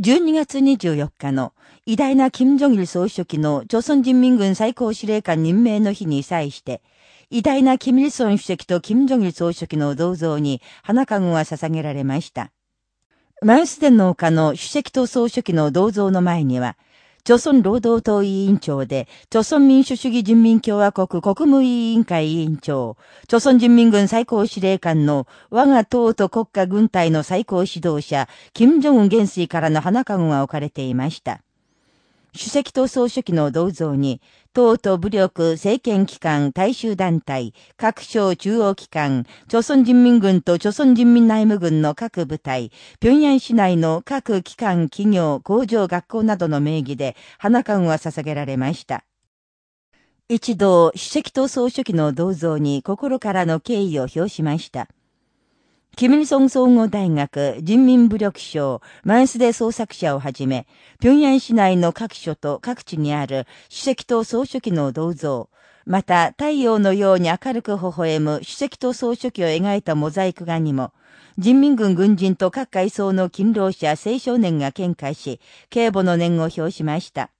12月24日の偉大な金正日総書記の朝鮮人民軍最高司令官任命の日に際して、偉大な金日成主席と金正日総書記の銅像に花籠が捧げられました。マウスデンの丘の主席と総書記の銅像の前には、朝鮮労働党委員長で、朝鮮民主主義人民共和国国務委員会委員長、朝鮮人民軍最高司令官の我が党と国家軍隊の最高指導者、金正恩元帥からの花籠が置かれていました。主席と総書記の銅像に、党と武力、政権機関、大衆団体、各省中央機関、朝鮮人民軍と朝鮮人民内務軍の各部隊、平壌市内の各機関、企業、工場、学校などの名義で花冠は捧げられました。一度、主席と総書記の銅像に心からの敬意を表しました。キミルソン総合大学人民武力省マンスデ創作者をはじめ、平壌市内の各所と各地にある主席と総書記の銅像、また太陽のように明るく微笑む主席と総書記を描いたモザイク画にも、人民軍軍人と各階層の勤労者青少年が見解し、警護の念を表しました。